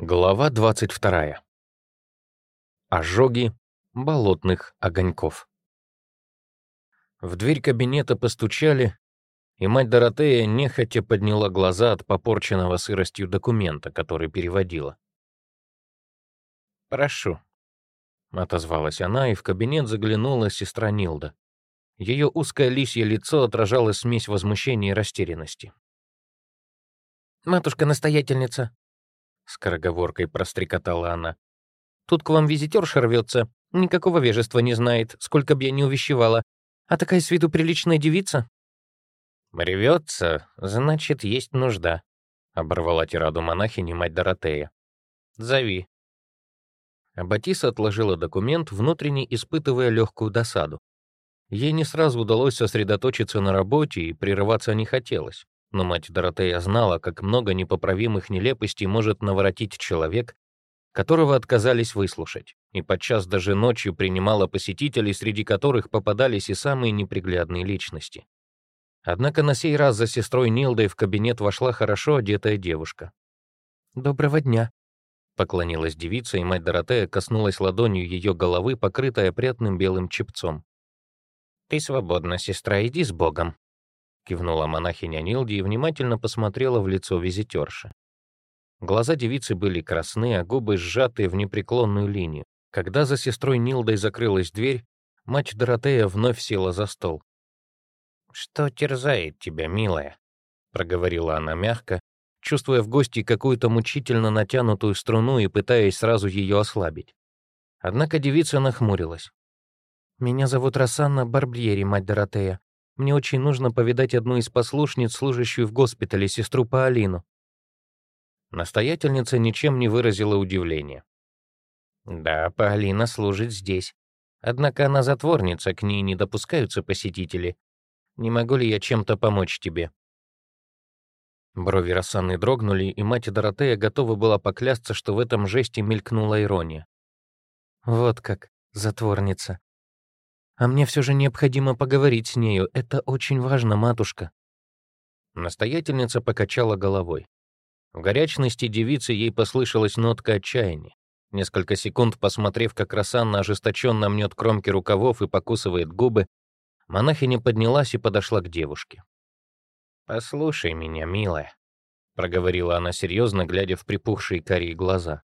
Глава 22. Ожоги болотных огоньков. В дверь кабинета постучали, и мать Доротея нехотя подняла глаза от попорченного сыростью документа, который переводила. «Прошу», — отозвалась она, и в кабинет заглянула сестра Нилда. Ее узкое лисье лицо отражало смесь возмущения и растерянности. «Матушка-настоятельница», скороговоркой прострекотала она. Тут к вам визитер рвется, никакого вежества не знает, сколько б я не увещевала. А такая с виду приличная девица. Ревется, значит, есть нужда, оборвала тираду монахини мать Доротея. Зови. Аббатиса отложила документ, внутренне испытывая легкую досаду. Ей не сразу удалось сосредоточиться на работе, и прерываться не хотелось. Но мать Доротея знала, как много непоправимых нелепостей может наворотить человек, которого отказались выслушать, и подчас даже ночью принимала посетителей, среди которых попадались и самые неприглядные личности. Однако на сей раз за сестрой Нилдой в кабинет вошла хорошо одетая девушка. «Доброго дня», — поклонилась девица, и мать Доротея коснулась ладонью ее головы, покрытой опрятным белым чепцом. «Ты свободна, сестра, иди с Богом», кивнула монахиня Нилди и внимательно посмотрела в лицо визитерши. Глаза девицы были красны, а губы сжаты в непреклонную линию. Когда за сестрой Нилдой закрылась дверь, мать Доротея вновь села за стол. «Что терзает тебя, милая?» — проговорила она мягко, чувствуя в гости какую-то мучительно натянутую струну и пытаясь сразу ее ослабить. Однако девица нахмурилась. «Меня зовут Рассанна Барбьери, мать Доротея. Мне очень нужно повидать одну из послушниц, служащую в госпитале, сестру Паолину». Настоятельница ничем не выразила удивления. «Да, Паолина служит здесь. Однако она затворница, к ней не допускаются посетители. Не могу ли я чем-то помочь тебе?» Брови Рассаны дрогнули, и мать Доротея готова была поклясться, что в этом жесте мелькнула ирония. «Вот как, затворница. А мне все же необходимо поговорить с нею. Это очень важно, матушка». Настоятельница покачала головой. В горячности девицы ей послышалась нотка отчаяния. Несколько секунд посмотрев, как Рассанна ожесточенно мнет кромки рукавов и покусывает губы, монахиня поднялась и подошла к девушке. «Послушай меня, милая», — проговорила она серьезно, глядя в припухшие карие глаза.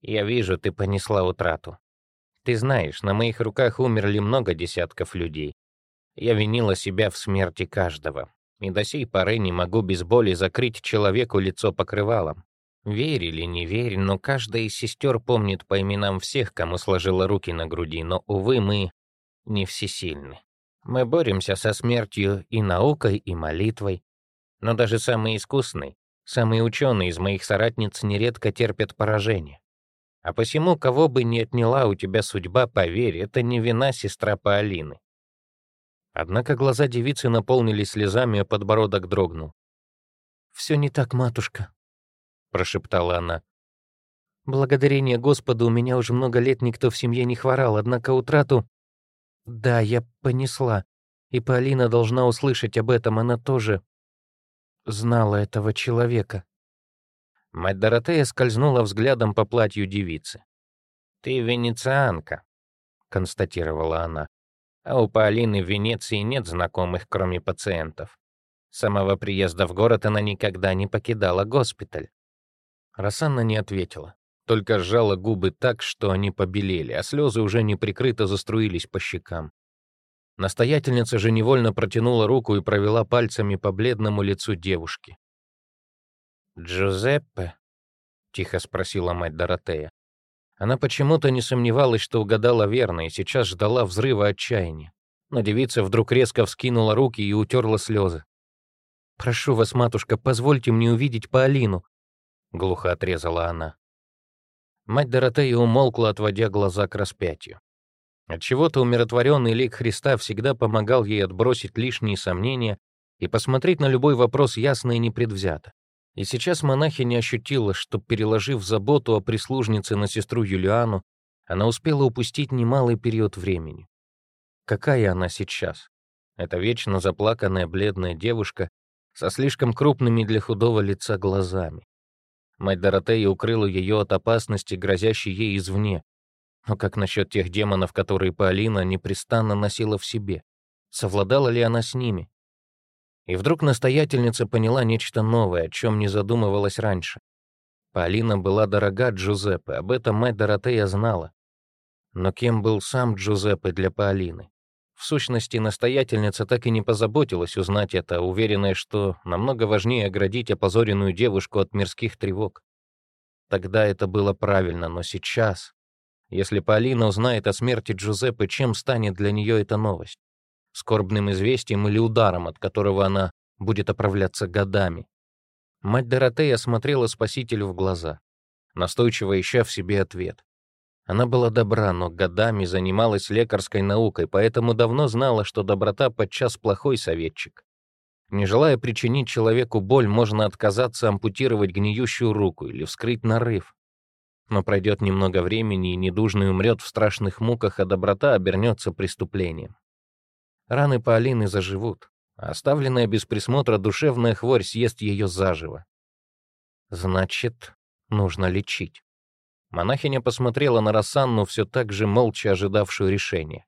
«Я вижу, ты понесла утрату. Ты знаешь, на моих руках умерли много десятков людей. Я винила себя в смерти каждого, и до сей поры не могу без боли закрыть человеку лицо покрывалом. Верь или не верь, но каждая из сестер помнит по именам всех, кому сложила руки на груди, но, увы, мы не всесильны. Мы боремся со смертью и наукой, и молитвой. Но даже самые искусные, самые ученые из моих соратниц нередко терпят поражение. А посему, кого бы ни отняла у тебя судьба, поверь, это не вина сестра Паолины. Однако глаза девицы наполнились слезами, а подбородок дрогнул. «Все не так, матушка», — прошептала она. «Благодарение Господу у меня уже много лет никто в семье не хворал, однако утрату... Да, я понесла, и Полина должна услышать об этом, она тоже знала этого человека. Мать Доротея скользнула взглядом по платью девицы. «Ты венецианка», — констатировала она. «А у Полины в Венеции нет знакомых, кроме пациентов. С самого приезда в город она никогда не покидала госпиталь». Рассанна не ответила, только сжала губы так, что они побелели, а слезы уже неприкрыто заструились по щекам. Настоятельница же невольно протянула руку и провела пальцами по бледному лицу девушки. «Джузеппе?» — тихо спросила мать Доротея. Она почему-то не сомневалась, что угадала верно, и сейчас ждала взрыва отчаяния. Но девица вдруг резко вскинула руки и утерла слезы. «Прошу вас, матушка, позвольте мне увидеть Паолину», — глухо отрезала она. Мать Доротея умолкла, отводя глаза к распятию. Отчего-то умиротворенный лик Христа всегда помогал ей отбросить лишние сомнения и посмотреть на любой вопрос ясно и непредвзято. И сейчас монахиня ощутила, что, переложив заботу о прислужнице на сестру Юлиану, она успела упустить немалый период времени. Какая она сейчас? Это вечно заплаканная бледная девушка со слишком крупными для худого лица глазами. Мать Доротея укрыла ее от опасности, грозящей ей извне. Но как насчет тех демонов, которые Полина непрестанно носила в себе? Совладала ли она с ними? И вдруг настоятельница поняла нечто новое, о чем не задумывалась раньше. Полина была дорога Джузеппе, об этом мать Доротея знала. Но кем был сам Джузеппе для Полины? В сущности, настоятельница так и не позаботилась узнать это, уверенная, что намного важнее оградить опозоренную девушку от мирских тревог. Тогда это было правильно, но сейчас... Если Полина узнает о смерти Джузеппе, чем станет для нее эта новость? Скорбным известием или ударом, от которого она будет оправляться годами? Мать Доротея смотрела спасителю в глаза, настойчиво ища в себе ответ. Она была добра, но годами занималась лекарской наукой, поэтому давно знала, что доброта подчас плохой советчик. Не желая причинить человеку боль, можно отказаться ампутировать гниющую руку или вскрыть нарыв. Но пройдет немного времени, и недужный умрет в страшных муках, а доброта обернется преступлением. Раны Полины заживут, а оставленная без присмотра душевная хворь съест ее заживо. Значит, нужно лечить. Монахиня посмотрела на Рассанну, все так же молча ожидавшую решения.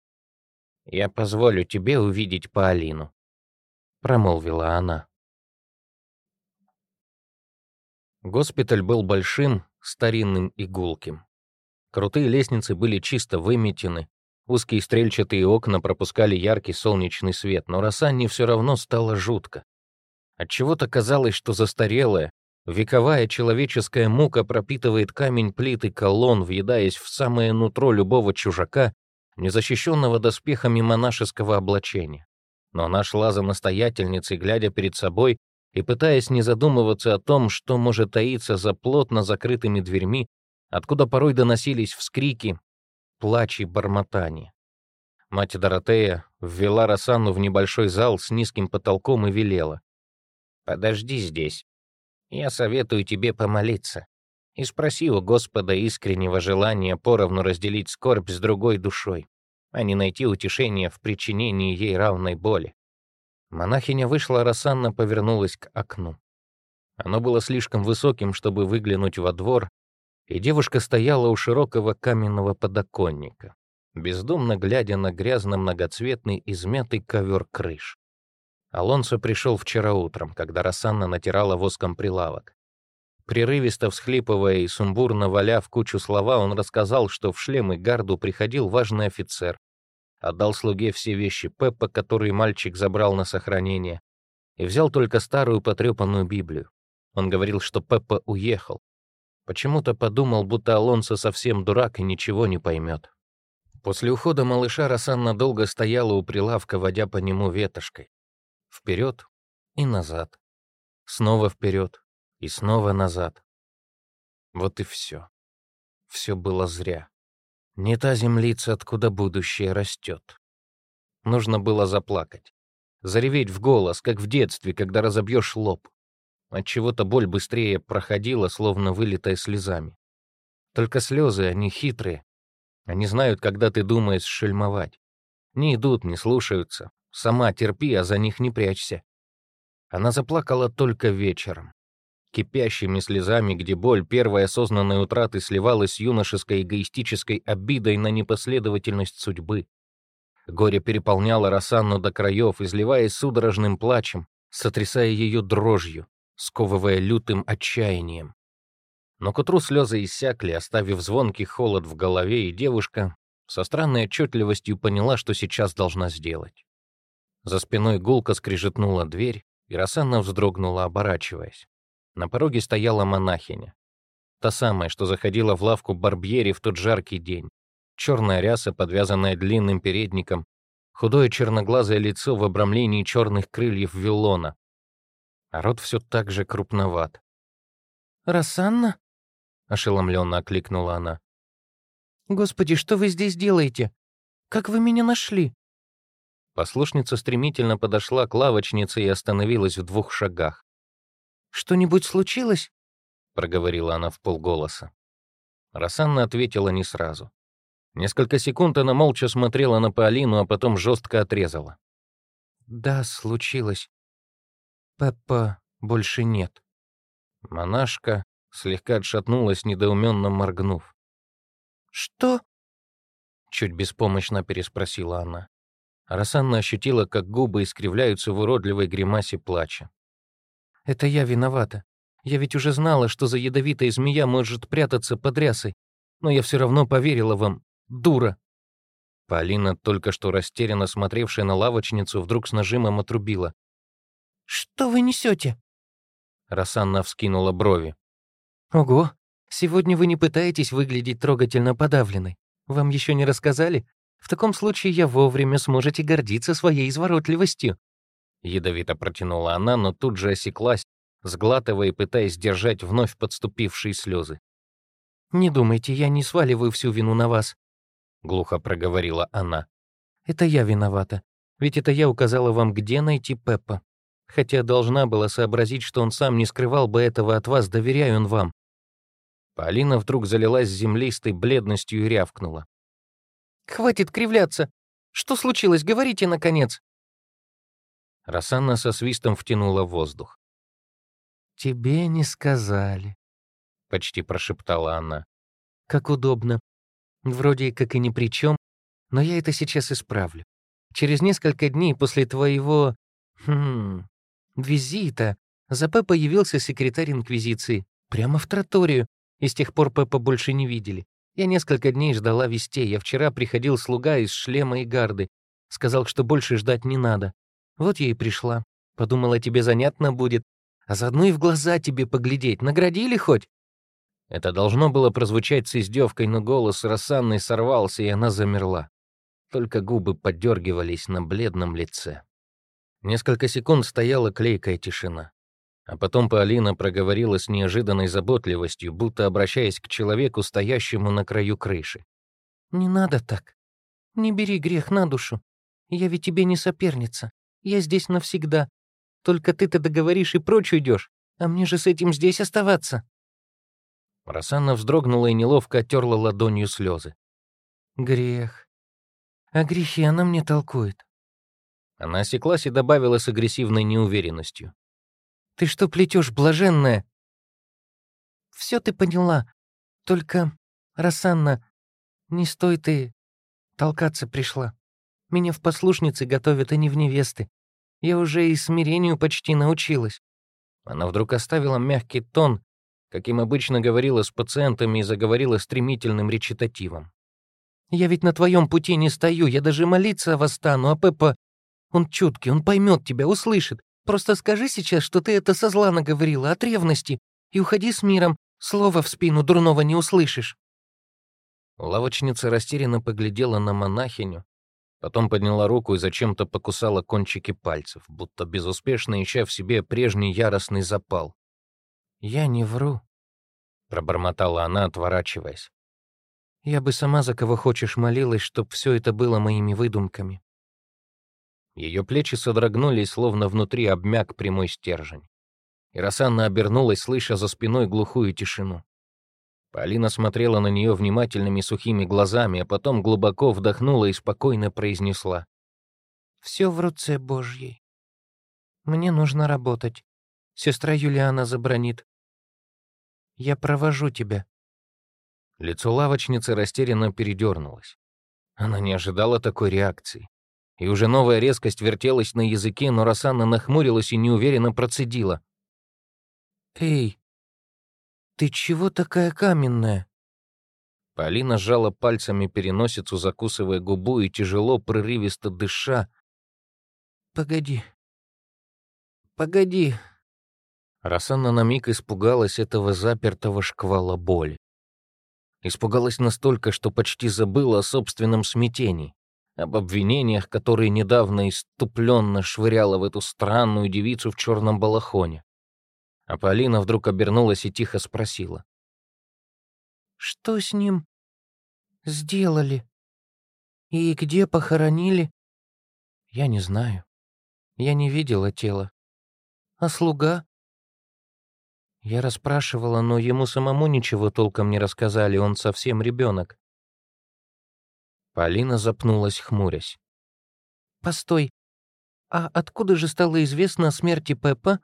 «Я позволю тебе увидеть Паолину», — промолвила она. Госпиталь был большим, старинным и гулким. Крутые лестницы были чисто выметены, узкие стрельчатые окна пропускали яркий солнечный свет, но Рассанне все равно стало жутко. Отчего-то казалось, что застарелая, Вековая человеческая мука пропитывает камень плит и колонн, въедаясь в самое нутро любого чужака, незащищенного доспехами монашеского облачения. Но она шла за настоятельницей, глядя перед собой и пытаясь не задумываться о том, что может таиться за плотно закрытыми дверьми, откуда порой доносились вскрики, плач и бормотание. Мать Доротея ввела Росанну в небольшой зал с низким потолком и велела. «Подожди здесь. Я советую тебе помолиться и спроси у Господа искреннего желания поровну разделить скорбь с другой душой, а не найти утешение в причинении ей равной боли. Монахиня вышла, а Рассанна повернулась к окну. Оно было слишком высоким, чтобы выглянуть во двор, и девушка стояла у широкого каменного подоконника, бездумно глядя на грязно-многоцветный измятый ковер крыш. Алонсо пришел вчера утром, когда Рассанна натирала воском прилавок. Прерывисто всхлипывая и сумбурно валя в кучу слова, он рассказал, что в шлем и гарду приходил важный офицер, отдал слуге все вещи Пеппа, которые мальчик забрал на сохранение, и взял только старую потрепанную Библию. Он говорил, что Пеппа уехал. Почему-то подумал, будто Алонсо совсем дурак и ничего не поймет. После ухода малыша Рассанна долго стояла у прилавка, водя по нему ветошкой. Вперед и назад. Снова вперед и снова назад. Вот и все. Все было зря. Не та землица, откуда будущее растет. Нужно было заплакать. Зареветь в голос, как в детстве, когда разобьешь лоб. От чего то боль быстрее проходила, словно вылитая слезами. Только слезы, они хитрые. Они знают, когда ты думаешь шельмовать. Не идут, не слушаются, Сама терпи, а за них не прячься. Она заплакала только вечером. Кипящими слезами, где боль первой осознанной утраты сливалась с юношеской эгоистической обидой на непоследовательность судьбы. Горе переполняло Рассанну до краев, изливаясь судорожным плачем, сотрясая ее дрожью, сковывая лютым отчаянием. Но к утру слезы иссякли, оставив звонкий холод в голове, и девушка со странной отчетливостью поняла, что сейчас должна сделать. За спиной гулко скрижетнула дверь, и Рассанна вздрогнула, оборачиваясь. На пороге стояла монахиня. Та самая, что заходила в лавку Барбьери в тот жаркий день. Черная ряса, подвязанная длинным передником, худое черноглазое лицо в обрамлении черных крыльев виллона. А рот все так же крупноват. «Рассанна?» — ошеломленно окликнула она. «Господи, что вы здесь делаете? Как вы меня нашли?» Послушница стремительно подошла к лавочнице и остановилась в двух шагах. «Что-нибудь случилось?» — проговорила она в полголоса. Рассанна ответила не сразу. Несколько секунд она молча смотрела на Полину, а потом жестко отрезала. «Да, случилось. Пеппа больше нет». Монашка слегка отшатнулась, недоуменно моргнув. «Что?» — чуть беспомощно переспросила она. Рассанна ощутила, как губы искривляются в уродливой гримасе плача. «Это я виновата. Я ведь уже знала, что за ядовитая змея может прятаться под рясой. Но я все равно поверила вам, дура!» Полина, только что растерянно смотревшая на лавочницу, вдруг с нажимом отрубила. «Что вы несете?» Рассанна вскинула брови. «Ого, сегодня вы не пытаетесь выглядеть трогательно подавленной. Вам еще не рассказали? В таком случае я вовремя сможете гордиться своей изворотливостью». Ядовито протянула она, но тут же осеклась, сглатывая и пытаясь сдержать вновь подступившие слезы. «Не думайте, я не сваливаю всю вину на вас», — глухо проговорила она. «Это я виновата. Ведь это я указала вам, где найти Пеппа. Хотя должна была сообразить, что он сам не скрывал бы этого от вас, доверяю он вам». Полина вдруг залилась землистой бледностью и рявкнула. «Хватит кривляться! Что случилось? Говорите, наконец!» Рассанна со свистом втянула воздух. «Тебе не сказали», — почти прошептала она. «Как удобно. Вроде как и ни при чем, но я это сейчас исправлю. Через несколько дней после твоего... Хм... визита за П появился секретарь Инквизиции. Прямо в троторию. И с тех пор Пеппа больше не видели. Я несколько дней ждала вестей. Я вчера приходил слуга из шлема и гарды. Сказал, что больше ждать не надо. Вот я и пришла. Подумала, тебе занятно будет а заодно и в глаза тебе поглядеть. Наградили хоть?» Это должно было прозвучать с издевкой, но голос Рассанны сорвался, и она замерла. Только губы подергивались на бледном лице. Несколько секунд стояла клейкая тишина. А потом Полина проговорила с неожиданной заботливостью, будто обращаясь к человеку, стоящему на краю крыши. «Не надо так. Не бери грех на душу. Я ведь тебе не соперница. Я здесь навсегда. Только ты-то договоришь и прочь уйдешь, а мне же с этим здесь оставаться». Росанна вздрогнула и неловко оттерла ладонью слезы. «Грех. О грехе она мне толкует». Она осеклась и добавила с агрессивной неуверенностью. «Ты что плетешь, блаженная?» «Все ты поняла. Только, Рассанна, не стой ты толкаться пришла. Меня в послушницы готовят, а не в невесты. Я уже и смирению почти научилась». Она вдруг оставила мягкий тон, каким обычно говорила с пациентами и заговорила стремительным речитативом. «Я ведь на твоем пути не стою, я даже молиться вас стану, а Пеппа... Он чуткий, он поймет тебя, услышит. Просто скажи сейчас, что ты это со зла наговорила, от ревности, и уходи с миром, слова в спину дурного не услышишь». Лавочница растерянно поглядела на монахиню, Потом подняла руку и зачем-то покусала кончики пальцев, будто безуспешно ища в себе прежний яростный запал. «Я не вру», — пробормотала она, отворачиваясь. «Я бы сама за кого хочешь молилась, чтоб все это было моими выдумками». Ее плечи содрогнулись, словно внутри обмяк прямой стержень. И Рассанна обернулась, слыша за спиной глухую тишину. Полина смотрела на нее внимательными сухими глазами, а потом глубоко вдохнула и спокойно произнесла. «Все в руце Божьей. Мне нужно работать. Сестра Юлиана забронит. Я провожу тебя». Лицо лавочницы растерянно передернулось. Она не ожидала такой реакции. И уже новая резкость вертелась на языке, но Росанна нахмурилась и неуверенно процедила. «Эй, «Ты чего такая каменная?» Полина сжала пальцами переносицу, закусывая губу и тяжело, прерывисто дыша. «Погоди. Погоди». Рассанна на миг испугалась этого запертого шквала боли. Испугалась настолько, что почти забыла о собственном смятении, об обвинениях, которые недавно иступленно швыряла в эту странную девицу в черном балахоне. А Полина вдруг обернулась и тихо спросила. «Что с ним сделали? И где похоронили?» «Я не знаю. Я не видела тела. А слуга?» Я расспрашивала, но ему самому ничего толком не рассказали, он совсем ребенок. Полина запнулась, хмурясь. «Постой, а откуда же стало известно о смерти Пеппа?»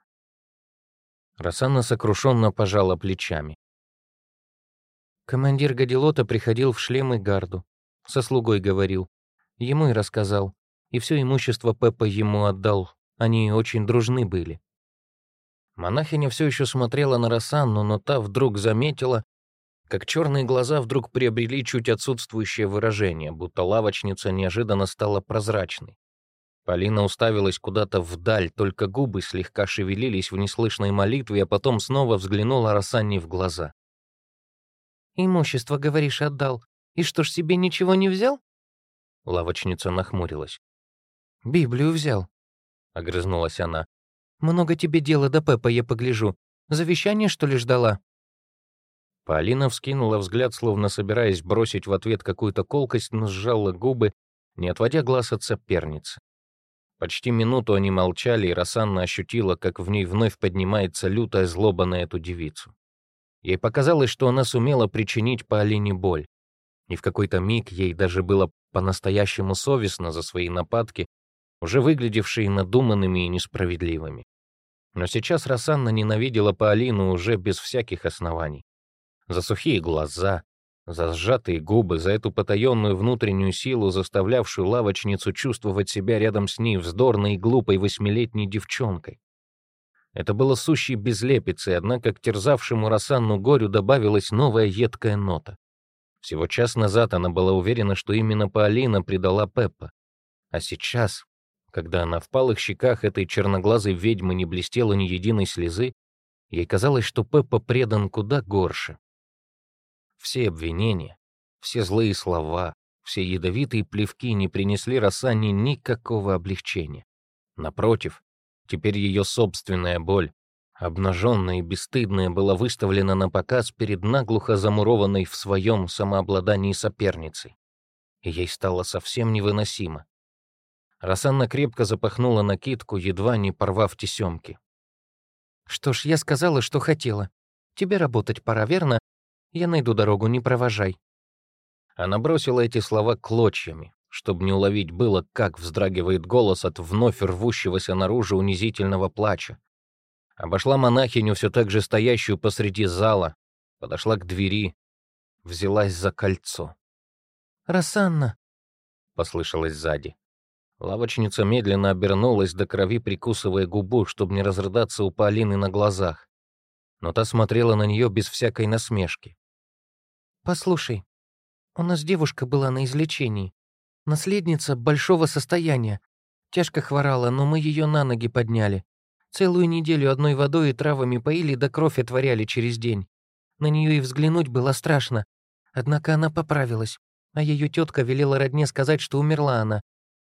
Рассанна сокрушенно пожала плечами. Командир Гадилота приходил в шлем и гарду. Со слугой говорил. Ему и рассказал. И все имущество Пеппа ему отдал. Они очень дружны были. Монахиня все еще смотрела на Рассанну, но та вдруг заметила, как черные глаза вдруг приобрели чуть отсутствующее выражение, будто лавочница неожиданно стала прозрачной. Полина уставилась куда-то вдаль, только губы слегка шевелились в неслышной молитве, а потом снова взглянула Рассанне в глаза. «Имущество, говоришь, отдал. И что ж, себе ничего не взял?» Лавочница нахмурилась. «Библию взял», — огрызнулась она. «Много тебе дела до Пеппа, я погляжу. Завещание, что ли, ждала?» Полина вскинула взгляд, словно собираясь бросить в ответ какую-то колкость, но сжала губы, не отводя глаз от соперницы. Почти минуту они молчали, и Рассанна ощутила, как в ней вновь поднимается лютая злоба на эту девицу. Ей показалось, что она сумела причинить Полине боль. И в какой-то миг ей даже было по-настоящему совестно за свои нападки, уже выглядевшие надуманными и несправедливыми. Но сейчас Рассанна ненавидела Полину уже без всяких оснований. За сухие глаза, за сжатые губы, за эту потаенную внутреннюю силу, заставлявшую лавочницу чувствовать себя рядом с ней вздорной и глупой восьмилетней девчонкой. Это было сущей безлепицей, однако к терзавшему Рассанну горю добавилась новая едкая нота. Всего час назад она была уверена, что именно Паолина предала Пеппа. А сейчас, когда на впалых щеках этой черноглазой ведьмы не блестело ни единой слезы, ей казалось, что Пеппа предан куда горше. Все обвинения, все злые слова, все ядовитые плевки не принесли Рассанне никакого облегчения. Напротив, Теперь ее собственная боль, обнаженная и бесстыдная, была выставлена на показ перед наглухо замурованной в своем самообладании соперницей. И ей стало совсем невыносимо. Рассанна крепко запахнула накидку, едва не порвав тесемки. «Что ж, я сказала, что хотела. Тебе работать пора, верно? Я найду дорогу, не провожай». Она бросила эти слова клочьями, чтобы не уловить было, как вздрагивает голос от вновь рвущегося наружу унизительного плача. Обошла монахиню, все так же стоящую посреди зала, подошла к двери, взялась за кольцо. «Рассанна!» — послышалось сзади. Лавочница медленно обернулась до крови, прикусывая губу, чтобы не разрыдаться у Полины на глазах. Но та смотрела на нее без всякой насмешки. «Послушай, у нас девушка была на излечении. Наследница большого состояния. Тяжко хворала, но мы ее на ноги подняли. Целую неделю одной водой и травами поили, да кровь отворяли через день. На нее и взглянуть было страшно. Однако она поправилась, а ее тетка велела родне сказать, что умерла она.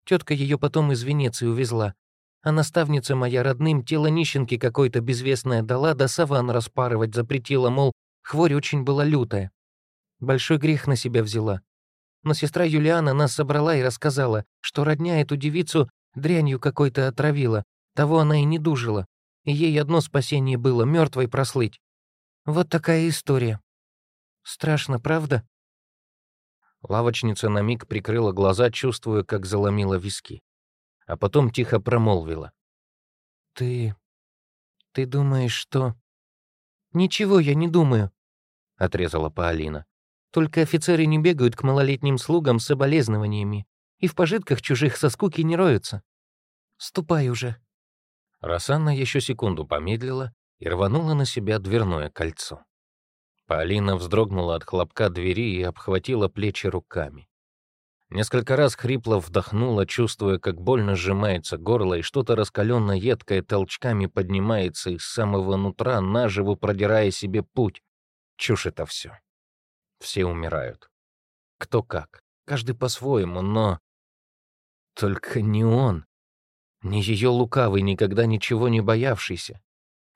Тетка ее потом из Венеции увезла. А наставница моя родным тело нищенки какой-то безвестное дала, да саван распарывать запретила, мол, хворь очень была лютая. Большой грех на себя взяла. Но сестра Юлиана нас собрала и рассказала, что родня эту девицу дрянью какой-то отравила, того она и не дужила, и ей одно спасение было — мертвой прослыть. Вот такая история. Страшно, правда?» Лавочница на миг прикрыла глаза, чувствуя, как заломила виски. А потом тихо промолвила. «Ты... ты думаешь, что...» «Ничего я не думаю», — отрезала Паолина. Только офицеры не бегают к малолетним слугам с соболезнованиями и в пожитках чужих со скуки не роются. Ступай уже». Рассанна еще секунду помедлила и рванула на себя дверное кольцо. Полина вздрогнула от хлопка двери и обхватила плечи руками. Несколько раз хрипло вдохнула, чувствуя, как больно сжимается горло, и что-то раскаленно-едкое толчками поднимается из самого нутра, наживу продирая себе путь. Чушь это все. Все умирают. Кто как, каждый по-своему, но... Только не он. Не ее лукавый, никогда ничего не боявшийся.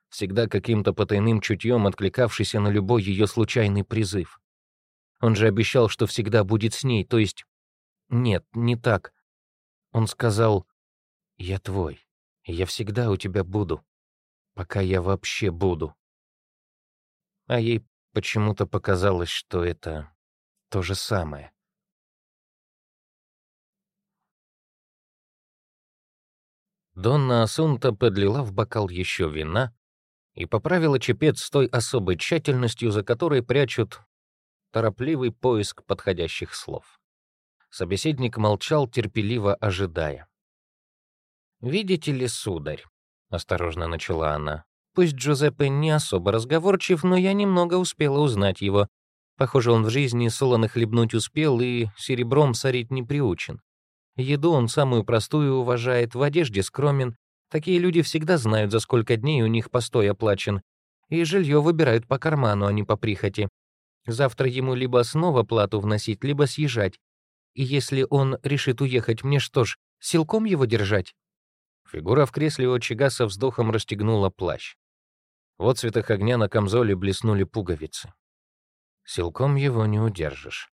Всегда каким-то потайным чутьем откликавшийся на любой ее случайный призыв. Он же обещал, что всегда будет с ней, то есть... Нет, не так. Он сказал, «Я твой, и я всегда у тебя буду, пока я вообще буду». А ей Почему-то показалось, что это то же самое. Донна Асунта подлила в бокал еще вина, и поправила чепец с той особой тщательностью, за которой прячут торопливый поиск подходящих слов. Собеседник молчал, терпеливо ожидая. «Видите ли, сударь», — осторожно начала она, «пусть Джузеппе не особо разговорчив, но я немного успела узнать его. Похоже, он в жизни солоно хлебнуть успел и серебром сорить не приучен. Еду он самую простую уважает, в одежде скромен. Такие люди всегда знают, за сколько дней у них постой оплачен. И жилье выбирают по карману, а не по прихоти. Завтра ему либо снова плату вносить, либо съезжать. И если он решит уехать, мне что ж, силком его держать?» Фигура в кресле у очага со вздохом расстегнула плащ. В отцветах огня на камзоле блеснули пуговицы. Силком его не удержишь.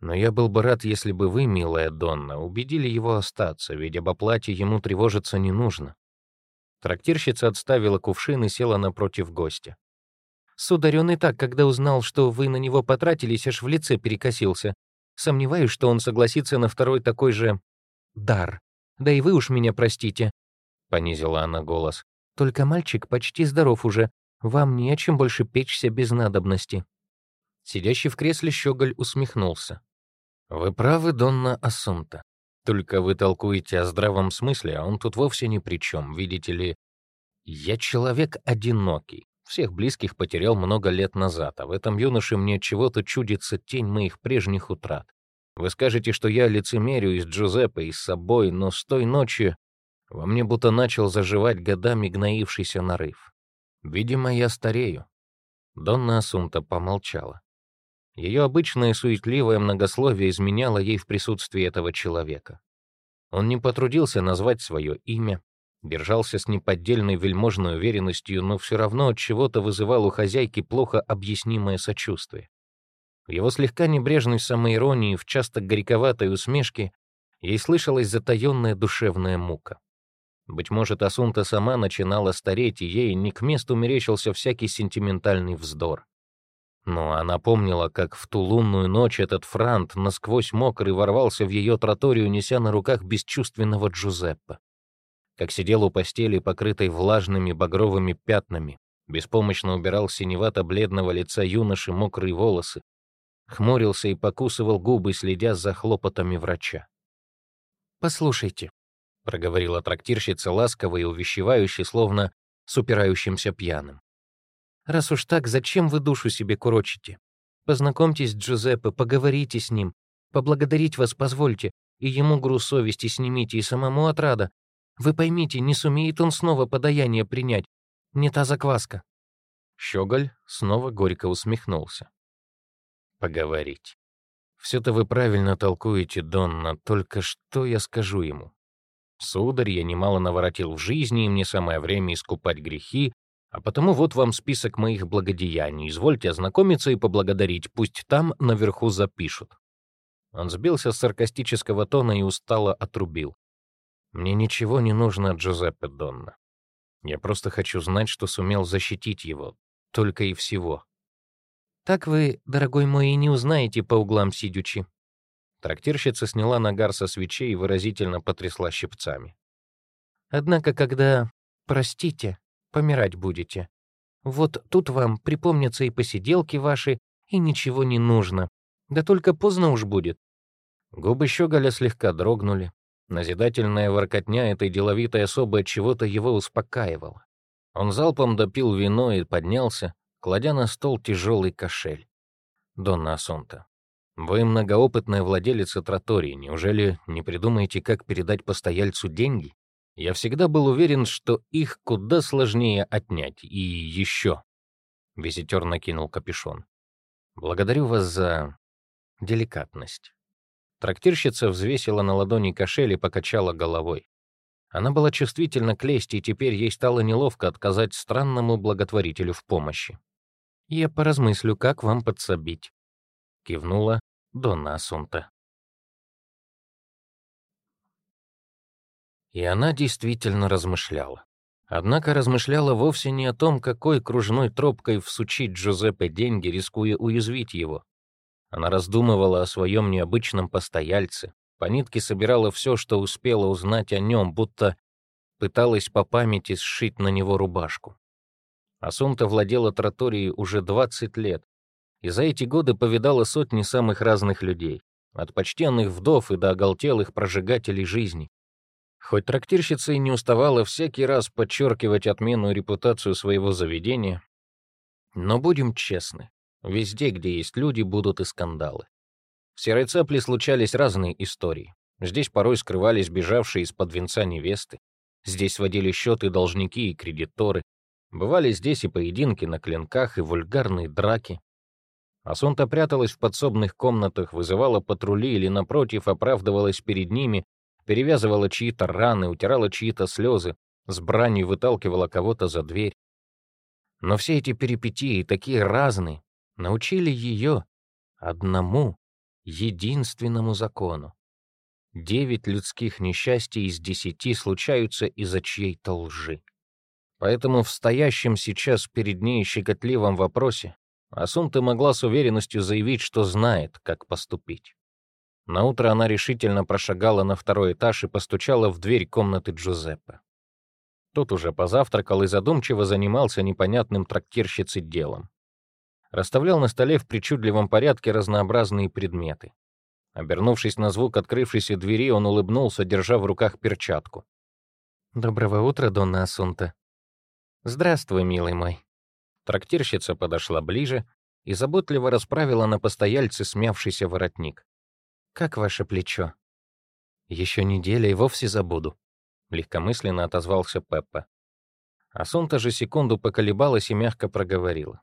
Но я был бы рад, если бы вы, милая Донна, убедили его остаться, ведь об оплате ему тревожиться не нужно. Трактирщица отставила кувшин и села напротив гостя. Сударь, он и так, когда узнал, что вы на него потратились, аж в лице перекосился. Сомневаюсь, что он согласится на второй такой же дар. Да и вы уж меня простите, — понизила она голос. Только мальчик почти здоров уже. Вам не о чем больше печься без надобности. Сидящий в кресле щеголь усмехнулся. «Вы правы, Донна Ассунта. Только вы толкуете о здравом смысле, а он тут вовсе ни при чем, видите ли. Я человек одинокий. Всех близких потерял много лет назад, а в этом юноше мне чего-то чудится тень моих прежних утрат. Вы скажете, что я лицемерю и с Джузеппе, и с собой, но с той ночи во мне будто начал заживать годами гноившийся нарыв. Видимо, я старею. Донна Асунта помолчала. Ее обычное суетливое многословие изменяло ей в присутствии этого человека. Он не потрудился назвать свое имя, держался с неподдельной вельможной уверенностью, но все равно от чего-то вызывал у хозяйки плохо объяснимое сочувствие. В его слегка небрежной самоиронии, в часто горьковатой усмешке ей слышалась затаённая душевная мука. Быть может, Асунта сама начинала стареть, и ей не к месту мерещился всякий сентиментальный вздор. Но она помнила, как в ту лунную ночь этот франт насквозь мокрый ворвался в ее троторию, неся на руках бесчувственного Джузеппе. Как сидел у постели, покрытой влажными багровыми пятнами, беспомощно убирал синевато-бледного лица юноши мокрые волосы, хмурился и покусывал губы, следя за хлопотами врача. «Послушайте», — проговорила трактирщица ласково и увещевающе, словно с упирающимся пьяным. Раз уж так, зачем вы душу себе курочите? Познакомьтесь с Джузеппе, поговорите с ним. Поблагодарить вас позвольте, и ему груз совести снимите, и самому отрада. Вы поймите, не сумеет он снова подаяние принять. Не та закваска». Щеголь снова горько усмехнулся. «Поговорить. Все-то вы правильно толкуете, Донна, только что я скажу ему? Сударь, я немало наворотил в жизни, и мне самое время искупать грехи, а потому вот вам список моих благодеяний. Извольте ознакомиться и поблагодарить, пусть там наверху запишут». Он сбился с саркастического тона и устало отрубил. «Мне ничего не нужно от Джузеппе Донна. Я просто хочу знать, что сумел защитить его. Только и всего». «Так вы, дорогой мой, и не узнаете по углам сидячи». Трактирщица сняла нагар со свечей и выразительно потрясла щипцами. «Однако, когда... Простите, помирать будете. Вот тут вам припомнятся и посиделки ваши, и ничего не нужно. Да только поздно уж будет». Губы щеголя слегка дрогнули. Назидательная воркотня этой деловитой особы от чего-то его успокаивала. Он залпом допил вино и поднялся, кладя на стол тяжелый кошель. «Донна Асонта, вы многоопытная владелица тротории, неужели не придумаете, как передать постояльцу деньги?» Я всегда был уверен, что их куда сложнее отнять. И еще. Визитер накинул капюшон. Благодарю вас за деликатность. Трактирщица взвесила на ладони кошель и покачала головой. Она была чувствительна к лести, и теперь ей стало неловко отказать странному благотворителю в помощи. «Я поразмыслю, как вам подсобить», — кивнула Донна Асунта. И она действительно размышляла. Однако размышляла вовсе не о том, какой кружной тропкой всучить Джузеппе деньги, рискуя уязвить его. Она раздумывала о своем необычном постояльце, по нитке собирала все, что успела узнать о нем, будто пыталась по памяти сшить на него рубашку. Асунта владела троторией уже 20 лет, и за эти годы повидала сотни самых разных людей, от почтенных вдов и до оголтелых прожигателей жизни. Хоть трактирщица и не уставала всякий раз подчеркивать отменную репутацию своего заведения, но будем честны, везде, где есть люди, будут и скандалы. В Серой Цепле случались разные истории. Здесь порой скрывались бежавшие из-под венца невесты. Здесь сводили счеты должники и кредиторы. Бывали здесь и поединки на клинках, и вульгарные драки. Асунта пряталась в подсобных комнатах, вызывала патрули или, напротив, оправдывалась перед ними, перевязывала чьи-то раны, утирала чьи-то слезы, с бранью выталкивала кого-то за дверь. Но все эти перипетии, такие разные, научили ее одному, единственному закону. Девять людских несчастий из десяти случаются из-за чьей-то лжи. Поэтому в стоящем сейчас перед ней щекотливом вопросе Асунта могла с уверенностью заявить, что знает, как поступить. Наутро она решительно прошагала на второй этаж и постучала в дверь комнаты Джузеппе. Тот уже позавтракал и задумчиво занимался непонятным трактирщицей делом. Расставлял на столе в причудливом порядке разнообразные предметы. Обернувшись на звук открывшейся двери, он улыбнулся, держа в руках перчатку. «Доброго утра, Донна Асунта». «Здравствуй, милый мой». Трактирщица подошла ближе и заботливо расправила на постояльце смявшийся воротник. «Как ваше плечо?» «Еще неделя и вовсе забуду», — легкомысленно отозвался Пеппа. Асунта же секунду поколебалась и мягко проговорила.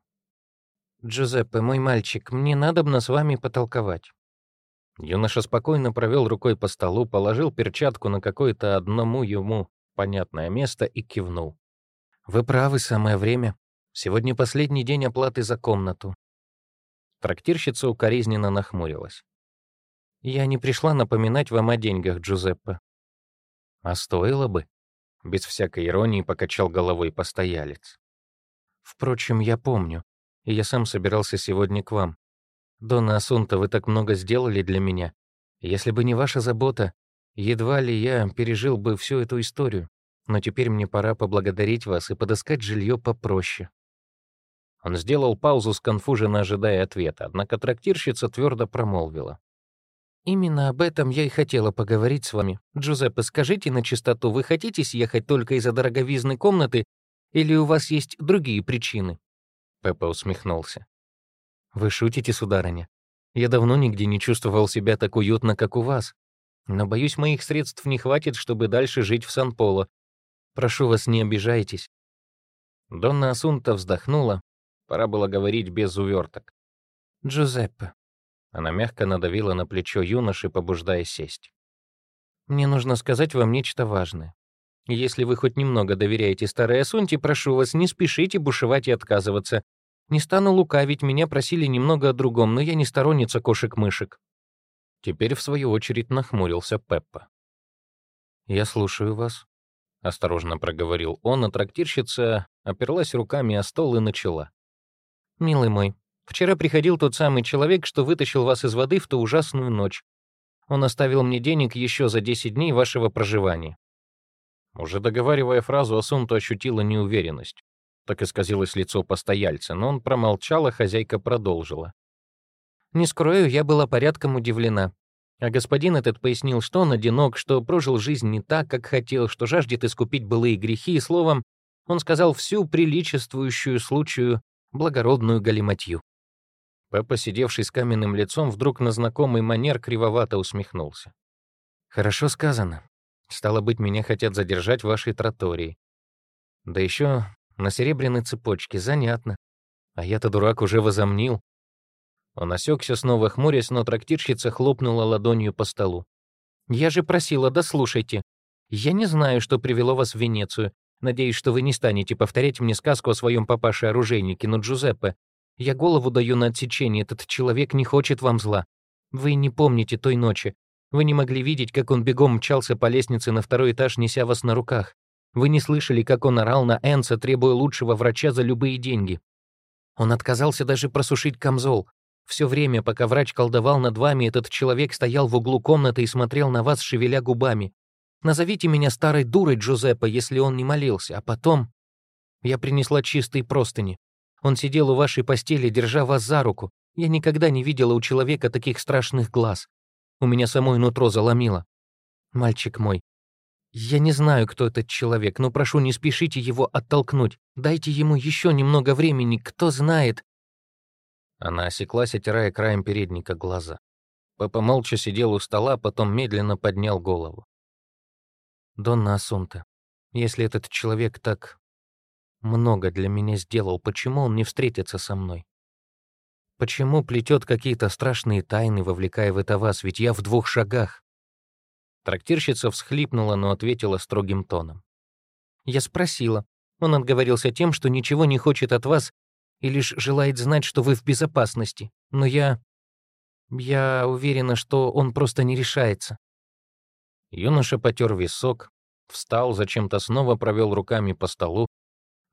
«Джузеппе, мой мальчик, мне надобно с вами потолковать. Юноша спокойно провел рукой по столу, положил перчатку на какое-то одному ему понятное место и кивнул. «Вы правы, самое время. Сегодня последний день оплаты за комнату». Трактирщица укоризненно нахмурилась. «Я не пришла напоминать вам о деньгах, Джузеппе». «А стоило бы?» — без всякой иронии покачал головой постоялец. «Впрочем, я помню, и я сам собирался сегодня к вам. Дона Асунта, вы так много сделали для меня. Если бы не ваша забота, едва ли я пережил бы всю эту историю. Но теперь мне пора поблагодарить вас и подыскать жилье попроще». Он сделал паузу, сконфуженно ожидая ответа, однако трактирщица твердо промолвила. «Именно об этом я и хотела поговорить с вами. Джузеппе, скажите на чистоту, вы хотите съехать только из-за дороговизны комнаты или у вас есть другие причины?» Пеппа усмехнулся. «Вы шутите, сударыня? Я давно нигде не чувствовал себя так уютно, как у вас. Но, боюсь, моих средств не хватит, чтобы дальше жить в Сан-Поло. Прошу вас, не обижайтесь». Донна Асунта вздохнула. Пора было говорить без уверток. «Джузеппе». Она мягко надавила на плечо юноши, побуждая сесть. «Мне нужно сказать вам нечто важное. Если вы хоть немного доверяете старой Асунте, прошу вас, не спешите бушевать и отказываться. Не стану лукавить, меня просили немного о другом, но я не сторонница кошек-мышек». Теперь, в свою очередь, нахмурился Пеппа. «Я слушаю вас», — осторожно проговорил он, а трактирщица оперлась руками о стол и начала. «Милый мой, вчера приходил тот самый человек, что вытащил вас из воды в ту ужасную ночь. Он оставил мне денег еще за 10 дней вашего проживания». Уже договаривая фразу, Асунту ощутила неуверенность. Так исказилось лицо постояльца, но он промолчал, а хозяйка продолжила. «Не скрою, я была порядком удивлена. А господин этот пояснил, что он одинок, что прожил жизнь не так, как хотел, что жаждет искупить былые грехи, и словом, он сказал всю приличествующую случаю благородную галиматью. Пеппа, сидевший с каменным лицом, вдруг на знакомый манер кривовато усмехнулся. «Хорошо сказано. Стало быть, меня хотят задержать в вашей тротории. Да еще на серебряной цепочке, занятно. А я-то, дурак, уже возомнил. Он осекся, снова хмурясь, но трактирщица хлопнула ладонью по столу. «Я же просила, да слушайте. Я не знаю, что привело вас в Венецию. Надеюсь, что вы не станете повторять мне сказку о своем папаше-оружейнике, но Джузеппе. Я голову даю на отсечение, этот человек не хочет вам зла. Вы не помните той ночи. Вы не могли видеть, как он бегом мчался по лестнице на второй этаж, неся вас на руках. Вы не слышали, как он орал на Энса, требуя лучшего врача за любые деньги. Он отказался даже просушить камзол. Все время, пока врач колдовал над вами, этот человек стоял в углу комнаты и смотрел на вас, шевеля губами. Назовите меня старой дурой, Джузеппе, если он не молился, а потом... Я принесла чистые простыни. Он сидел у вашей постели, держа вас за руку. Я никогда не видела у человека таких страшных глаз. У меня самой нутро заломило. Мальчик мой, я не знаю, кто этот человек, но прошу, не спешите его оттолкнуть. Дайте ему еще немного времени, кто знает. Она осеклась, отирая краем передника глаза. Папа молча сидел у стола, потом медленно поднял голову. «Донна Асунта, если этот человек так много для меня сделал, почему он не встретится со мной? Почему плетет какие-то страшные тайны, вовлекая в это вас, ведь я в двух шагах?» Трактирщица всхлипнула, но ответила строгим тоном. «Я спросила. Он отговорился тем, что ничего не хочет от вас и лишь желает знать, что вы в безопасности. Но я... я уверена, что он просто не решается». Юноша потер висок, встал, зачем-то снова провел руками по столу,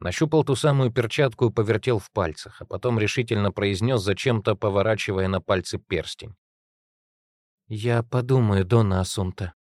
нащупал ту самую перчатку и повертел в пальцах, а потом решительно произнес, зачем-то поворачивая на пальцы перстень. «Я подумаю, Дона Асунта».